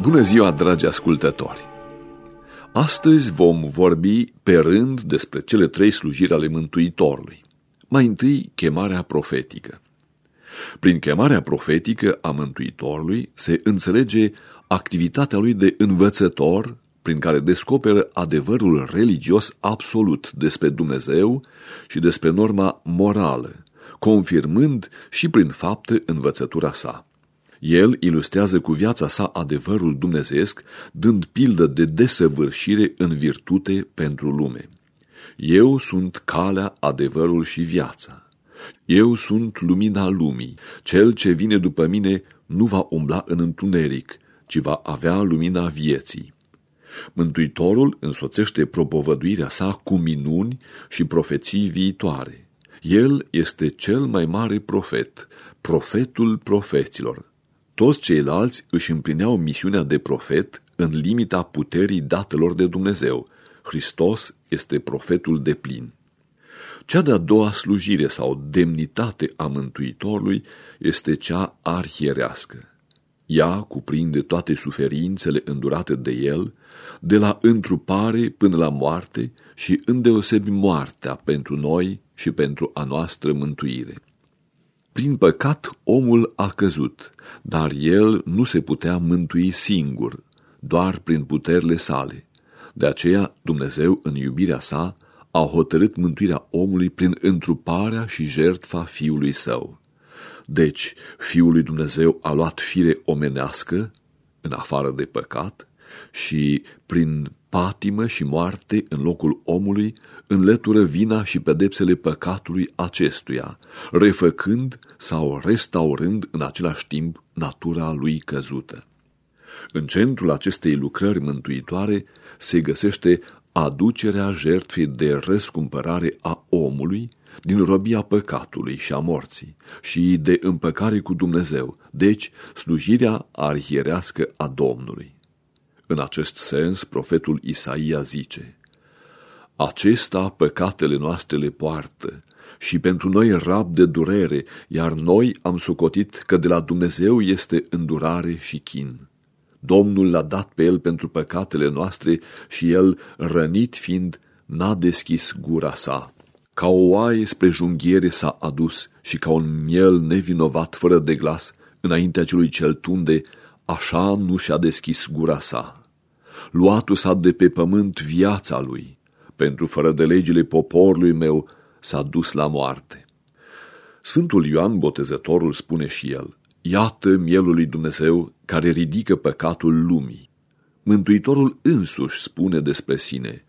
Bună ziua, dragi ascultători! Astăzi vom vorbi pe rând despre cele trei slujiri ale Mântuitorului. Mai întâi, chemarea profetică. Prin chemarea profetică a Mântuitorului se înțelege activitatea lui de învățător, prin care descoperă adevărul religios absolut despre Dumnezeu și despre norma morală, confirmând și prin fapte învățătura sa. El ilustrează cu viața sa adevărul dumnezeesc, dând pildă de desăvârșire în virtute pentru lume. Eu sunt calea, adevărul și viața. Eu sunt lumina lumii. Cel ce vine după mine nu va umbla în întuneric, ci va avea lumina vieții. Mântuitorul însoțește propovăduirea sa cu minuni și profeții viitoare. El este cel mai mare profet, profetul profeților, toți ceilalți își împlineau misiunea de profet în limita puterii datelor de Dumnezeu. Hristos este profetul de plin. Cea de-a doua slujire sau demnitate a Mântuitorului este cea arhierească. Ea cuprinde toate suferințele îndurate de el, de la întrupare până la moarte și îndeosebi moartea pentru noi și pentru a noastră mântuire. Prin păcat omul a căzut, dar el nu se putea mântui singur, doar prin puterile sale. De aceea Dumnezeu, în iubirea sa, a hotărât mântuirea omului prin întruparea și jertfa Fiului Său. Deci, Fiul lui Dumnezeu a luat fire omenească, în afară de păcat, și prin patimă și moarte în locul omului, înlătură vina și pedepsele păcatului acestuia, refăcând sau restaurând în același timp natura lui căzută. În centrul acestei lucrări mântuitoare se găsește aducerea jertfei de răscumpărare a omului din robia păcatului și a morții și de împăcare cu Dumnezeu, deci slujirea arhierească a Domnului. În acest sens, profetul Isaia zice, Acesta păcatele noastre le poartă și pentru noi rab de durere, iar noi am socotit că de la Dumnezeu este îndurare și chin. Domnul l-a dat pe el pentru păcatele noastre și el, rănit fiind, n-a deschis gura sa. Ca o oaie spre junghiere s-a adus și ca un miel nevinovat fără de glas, înaintea celui cel tunde, așa nu și-a deschis gura sa luatu s-a de pe pământ viața lui, pentru fără de legile poporului meu s-a dus la moarte. Sfântul Ioan Botezătorul spune și el, Iată mielul lui Dumnezeu care ridică păcatul lumii. Mântuitorul însuși spune despre sine,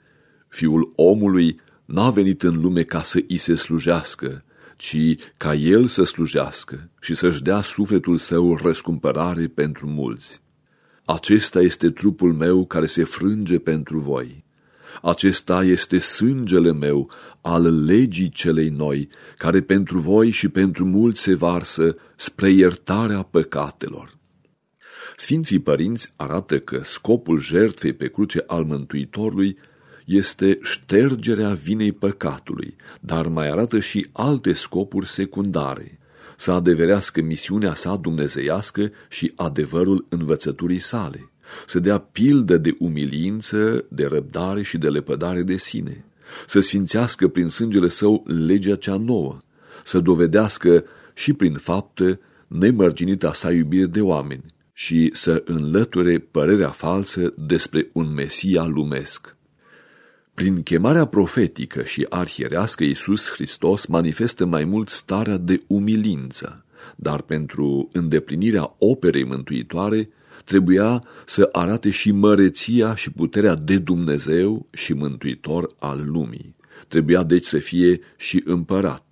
Fiul omului n-a venit în lume ca să îi se slujească, ci ca el să slujească și să-și dea sufletul său răscumpărare pentru mulți. Acesta este trupul meu care se frânge pentru voi. Acesta este sângele meu al legii celei noi, care pentru voi și pentru mulți se varsă spre iertarea păcatelor. Sfinții părinți arată că scopul jertfei pe cruce al Mântuitorului este ștergerea vinei păcatului, dar mai arată și alte scopuri secundare – să adeverească misiunea sa dumnezeiască și adevărul învățăturii sale, să dea pildă de umilință, de răbdare și de lepădare de sine, să sfințească prin sângele său legea cea nouă, să dovedească și prin faptă nemărginita sa iubire de oameni și să înlăture părerea falsă despre un Mesia lumesc. Prin chemarea profetică și arhierească Iisus Hristos manifestă mai mult starea de umilință, dar pentru îndeplinirea operei mântuitoare trebuia să arate și măreția și puterea de Dumnezeu și mântuitor al lumii. Trebuia deci să fie și împărat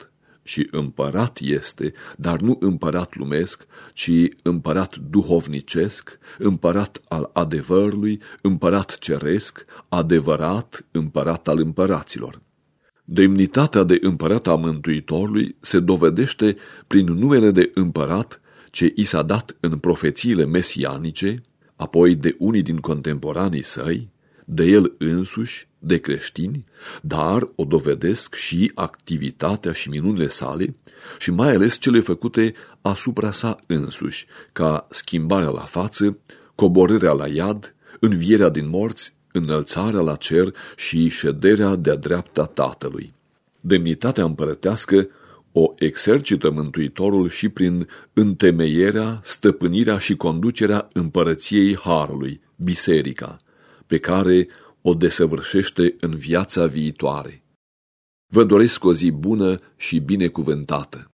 și împărat este, dar nu împărat lumesc, ci împărat duhovnicesc, împărat al adevărului, împărat ceresc, adevărat împărat al împăraților. Demnitatea de împărat a Mântuitorului se dovedește prin numele de împărat ce i s-a dat în profețiile mesianice, apoi de unii din contemporanii săi, de el însuși, de creștini, dar o dovedesc și activitatea și minunile sale și mai ales cele făcute asupra sa însuși, ca schimbarea la față, coborârea la iad, învierea din morți, înălțarea la cer și șederea de-a dreapta Tatălui. Demnitatea împărătească o exercită Mântuitorul și prin întemeierea, stăpânirea și conducerea împărăției Harului, biserica, pe care o desăvârșește în viața viitoare. Vă doresc o zi bună și binecuvântată!